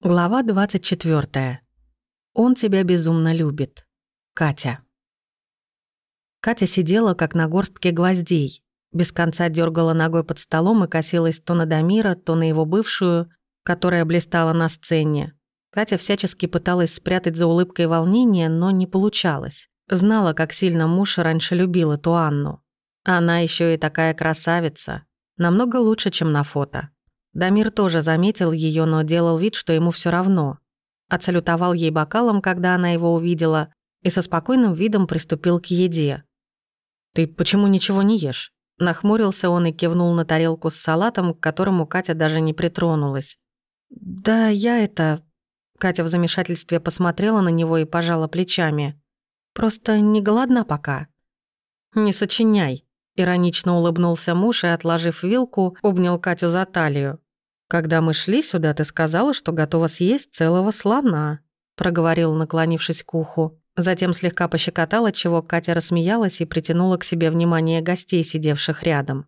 Глава 24. Он тебя безумно любит. Катя. Катя сидела, как на горстке гвоздей. Без конца дергала ногой под столом и косилась то на Дамира, то на его бывшую, которая блистала на сцене. Катя всячески пыталась спрятать за улыбкой волнение, но не получалось. Знала, как сильно муж раньше любил эту Анну. Она еще и такая красавица. Намного лучше, чем на фото. Дамир тоже заметил ее, но делал вид, что ему все равно. Отсалютовал ей бокалом, когда она его увидела, и со спокойным видом приступил к еде. «Ты почему ничего не ешь?» Нахмурился он и кивнул на тарелку с салатом, к которому Катя даже не притронулась. «Да я это...» Катя в замешательстве посмотрела на него и пожала плечами. «Просто не голодна пока». «Не сочиняй», — иронично улыбнулся муж и, отложив вилку, обнял Катю за талию. «Когда мы шли сюда, ты сказала, что готова съесть целого слона», проговорил, наклонившись к уху. Затем слегка пощекотал, отчего Катя рассмеялась и притянула к себе внимание гостей, сидевших рядом.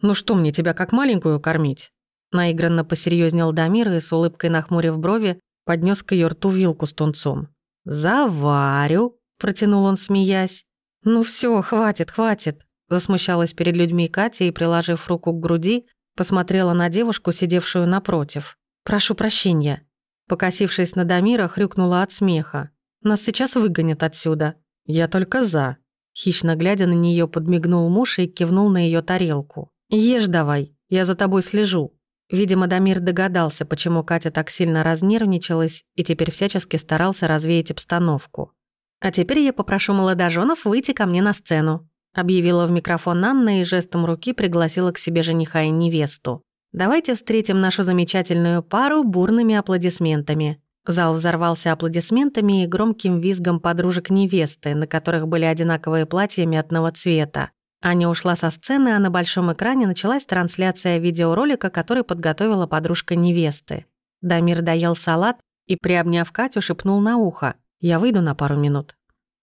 «Ну что мне тебя как маленькую кормить?» Наигранно посерьезнел Дамир и с улыбкой нахмурив брови, поднес к ее рту вилку с тунцом. «Заварю», — протянул он, смеясь. «Ну все, хватит, хватит», — засмущалась перед людьми Катя и, приложив руку к груди, Посмотрела на девушку, сидевшую напротив. «Прошу прощения». Покосившись на Дамира, хрюкнула от смеха. «Нас сейчас выгонят отсюда». «Я только за». Хищно глядя на нее, подмигнул муж и кивнул на ее тарелку. «Ешь давай, я за тобой слежу». Видимо, Дамир догадался, почему Катя так сильно разнервничалась и теперь всячески старался развеять обстановку. «А теперь я попрошу молодоженов выйти ко мне на сцену», объявила в микрофон Анна и жестом руки пригласила к себе жениха и невесту. «Давайте встретим нашу замечательную пару бурными аплодисментами». Зал взорвался аплодисментами и громким визгом подружек невесты, на которых были одинаковые платья мятного цвета. Аня ушла со сцены, а на большом экране началась трансляция видеоролика, который подготовила подружка невесты. Дамир доел салат и, приобняв Катю, шепнул на ухо. «Я выйду на пару минут».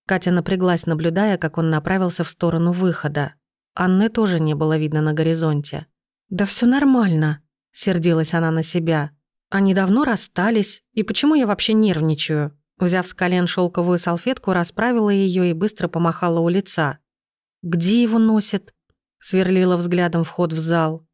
Катя напряглась, наблюдая, как он направился в сторону выхода. Анны тоже не было видно на горизонте. «Да все нормально», — сердилась она на себя. «Они давно расстались, и почему я вообще нервничаю?» Взяв с колен шелковую салфетку, расправила ее и быстро помахала у лица. «Где его носит?» — сверлила взглядом вход в зал.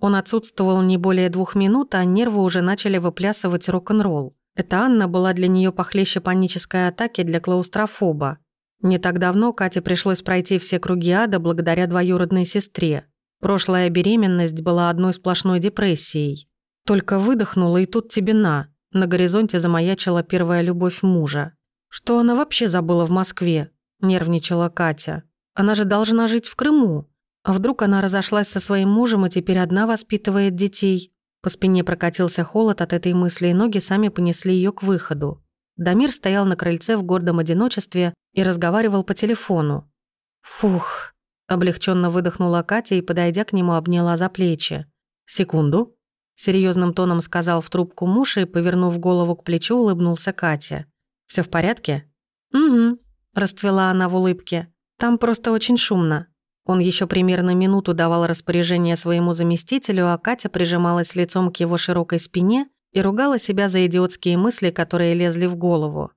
Он отсутствовал не более двух минут, а нервы уже начали выплясывать рок-н-ролл. Эта Анна была для нее похлеще панической атаки для клаустрофоба. Не так давно Кате пришлось пройти все круги ада благодаря двоюродной сестре. Прошлая беременность была одной сплошной депрессией. Только выдохнула, и тут тебе на. На горизонте замаячила первая любовь мужа. Что она вообще забыла в Москве? Нервничала Катя. Она же должна жить в Крыму. А вдруг она разошлась со своим мужем и теперь одна воспитывает детей? По спине прокатился холод от этой мысли, и ноги сами понесли ее к выходу. Дамир стоял на крыльце в гордом одиночестве и разговаривал по телефону. «Фух!» – облегченно выдохнула Катя и, подойдя к нему, обняла за плечи. «Секунду!» – серьезным тоном сказал в трубку муж и, повернув голову к плечу, улыбнулся Катя. Все в порядке?» «Угу», – расцвела она в улыбке. «Там просто очень шумно. Он еще примерно минуту давал распоряжение своему заместителю, а Катя прижималась лицом к его широкой спине и ругала себя за идиотские мысли, которые лезли в голову.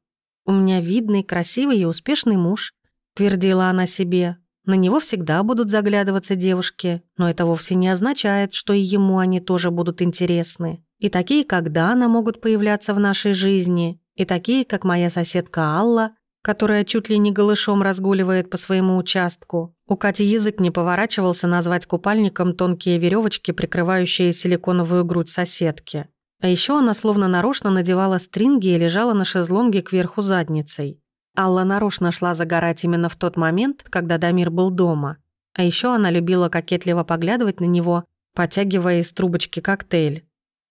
«У меня видный, красивый и успешный муж», — твердила она себе. «На него всегда будут заглядываться девушки, но это вовсе не означает, что и ему они тоже будут интересны. И такие, как Дана, могут появляться в нашей жизни, и такие, как моя соседка Алла, которая чуть ли не голышом разгуливает по своему участку. У Кати язык не поворачивался назвать купальником тонкие веревочки, прикрывающие силиконовую грудь соседки. А еще она словно нарочно надевала стринги и лежала на шезлонге кверху задницей. Алла нарочно шла загорать именно в тот момент, когда Дамир был дома. А еще она любила кокетливо поглядывать на него, потягивая из трубочки коктейль.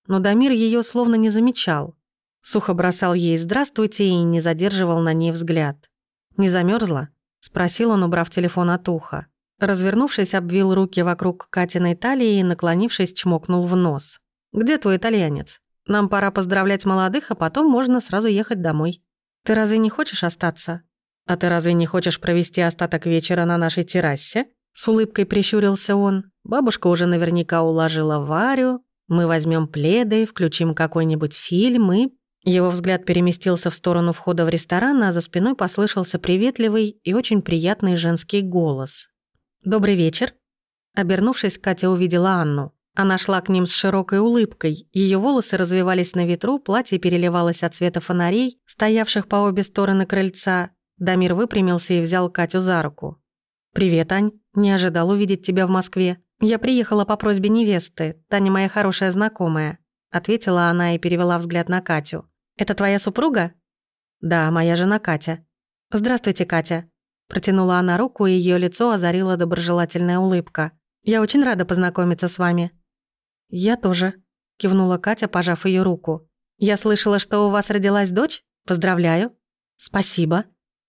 Но Дамир ее словно не замечал. Сухо бросал ей «здравствуйте» и не задерживал на ней взгляд. «Не замерзла? Спросил он, убрав телефон от уха. Развернувшись, обвил руки вокруг Катиной талии и, наклонившись, чмокнул в нос. «Где твой итальянец? Нам пора поздравлять молодых, а потом можно сразу ехать домой. Ты разве не хочешь остаться? А ты разве не хочешь провести остаток вечера на нашей террасе?» С улыбкой прищурился он. Бабушка уже наверняка уложила Варю, Мы возьмем пледы, включим какой-нибудь фильм и...» Его взгляд переместился в сторону входа в ресторан, а за спиной послышался приветливый и очень приятный женский голос. «Добрый вечер». Обернувшись, Катя увидела Анну. Она шла к ним с широкой улыбкой. Ее волосы развивались на ветру, платье переливалось от света фонарей, стоявших по обе стороны крыльца. Дамир выпрямился и взял Катю за руку. «Привет, Ань. Не ожидал увидеть тебя в Москве. Я приехала по просьбе невесты. Таня моя хорошая знакомая», — ответила она и перевела взгляд на Катю. «Это твоя супруга?» «Да, моя жена Катя». «Здравствуйте, Катя». Протянула она руку, и ее лицо озарила доброжелательная улыбка. «Я очень рада познакомиться с вами». «Я тоже», — кивнула Катя, пожав ее руку. «Я слышала, что у вас родилась дочь? Поздравляю». «Спасибо».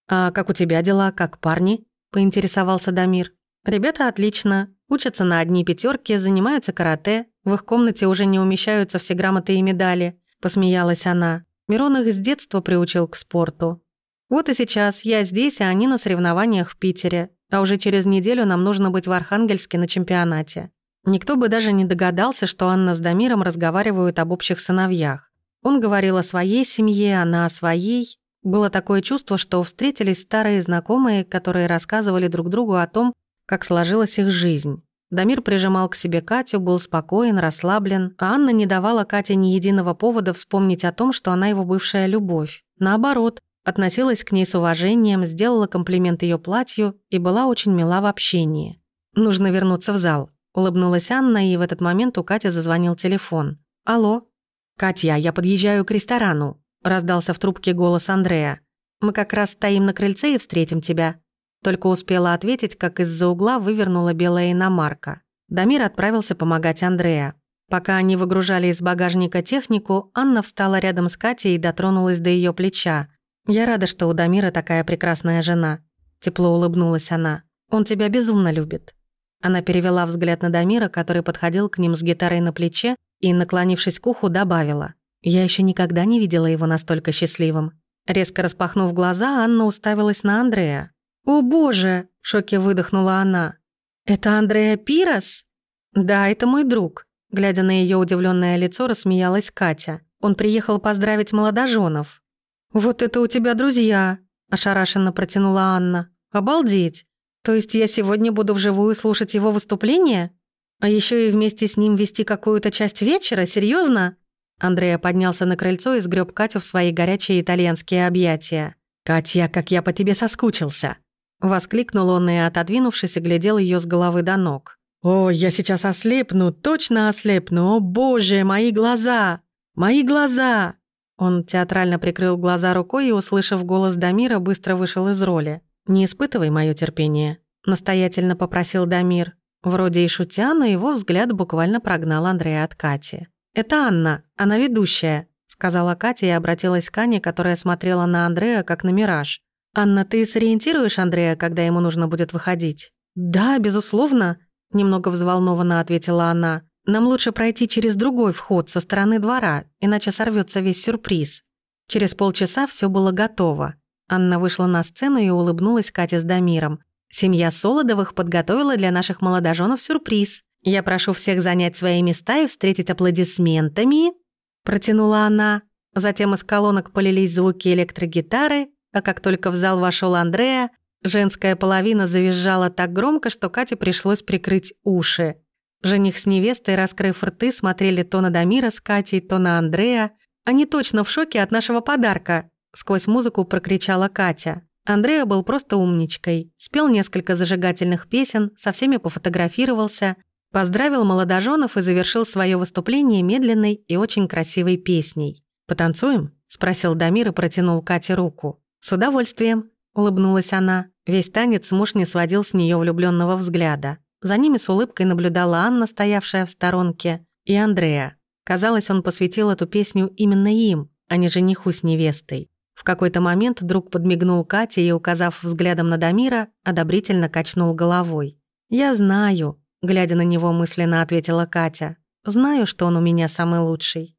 «А как у тебя дела, как парни?» — поинтересовался Дамир. «Ребята отлично. Учатся на одни пятерки, занимаются карате. В их комнате уже не умещаются все грамоты и медали», — посмеялась она. Мирон их с детства приучил к спорту. Вот и сейчас я здесь, а они на соревнованиях в Питере. А уже через неделю нам нужно быть в Архангельске на чемпионате. Никто бы даже не догадался, что Анна с Дамиром разговаривают об общих сыновьях. Он говорил о своей семье, она о своей. Было такое чувство, что встретились старые знакомые, которые рассказывали друг другу о том, как сложилась их жизнь. Дамир прижимал к себе Катю, был спокоен, расслаблен, а Анна не давала Кате ни единого повода вспомнить о том, что она его бывшая любовь. Наоборот, относилась к ней с уважением, сделала комплимент ее платью и была очень мила в общении. «Нужно вернуться в зал», — улыбнулась Анна, и в этот момент у Кати зазвонил телефон. «Алло?» «Катя, я подъезжаю к ресторану», — раздался в трубке голос Андрея. «Мы как раз стоим на крыльце и встретим тебя», только успела ответить, как из-за угла вывернула белая иномарка. Дамир отправился помогать Андрея. Пока они выгружали из багажника технику, Анна встала рядом с Катей и дотронулась до ее плеча. «Я рада, что у Дамира такая прекрасная жена», — тепло улыбнулась она. «Он тебя безумно любит». Она перевела взгляд на Дамира, который подходил к ним с гитарой на плече, и, наклонившись к уху, добавила. «Я еще никогда не видела его настолько счастливым». Резко распахнув глаза, Анна уставилась на Андрея. «О боже!» – в шоке выдохнула она. «Это Андреа Пирос?» «Да, это мой друг». Глядя на ее удивленное лицо, рассмеялась Катя. «Он приехал поздравить молодоженов». «Вот это у тебя друзья!» – ошарашенно протянула Анна. «Обалдеть! То есть я сегодня буду вживую слушать его выступление? А еще и вместе с ним вести какую-то часть вечера? Серьезно? Андрея поднялся на крыльцо и сгреб Катю в свои горячие итальянские объятия. «Катя, как я по тебе соскучился!» Воскликнул он и, отодвинувшись, глядел ее с головы до ног. «О, я сейчас ослепну, точно ослепну! О, боже, мои глаза! Мои глаза!» Он театрально прикрыл глаза рукой и, услышав голос Дамира, быстро вышел из роли. «Не испытывай мое терпение», — настоятельно попросил Дамир. Вроде и шутя, но его взгляд буквально прогнал Андрея от Кати. «Это Анна, она ведущая», — сказала Катя и обратилась к Ане, которая смотрела на Андрея как на мираж. «Анна, ты сориентируешь Андрея, когда ему нужно будет выходить?» «Да, безусловно», — немного взволнованно ответила она. «Нам лучше пройти через другой вход со стороны двора, иначе сорвется весь сюрприз». Через полчаса все было готово. Анна вышла на сцену и улыбнулась Кате с Дамиром. «Семья Солодовых подготовила для наших молодоженов сюрприз. Я прошу всех занять свои места и встретить аплодисментами», — протянула она. Затем из колонок полились звуки электрогитары, а как только в зал вошел Андреа, женская половина завизжала так громко, что Кате пришлось прикрыть уши. Жених с невестой, раскрыв рты, смотрели то на Дамира с Катей, то на Андрея. «Они точно в шоке от нашего подарка!» Сквозь музыку прокричала Катя. Андрея был просто умничкой. Спел несколько зажигательных песен, со всеми пофотографировался, поздравил молодоженов и завершил свое выступление медленной и очень красивой песней. «Потанцуем?» – спросил Дамир и протянул Кате руку. «С удовольствием», — улыбнулась она. Весь танец муж не сводил с нее влюбленного взгляда. За ними с улыбкой наблюдала Анна, стоявшая в сторонке, и Андрея. Казалось, он посвятил эту песню именно им, а не жениху с невестой. В какой-то момент друг подмигнул Кате и, указав взглядом на Дамира, одобрительно качнул головой. «Я знаю», — глядя на него мысленно ответила Катя. «Знаю, что он у меня самый лучший».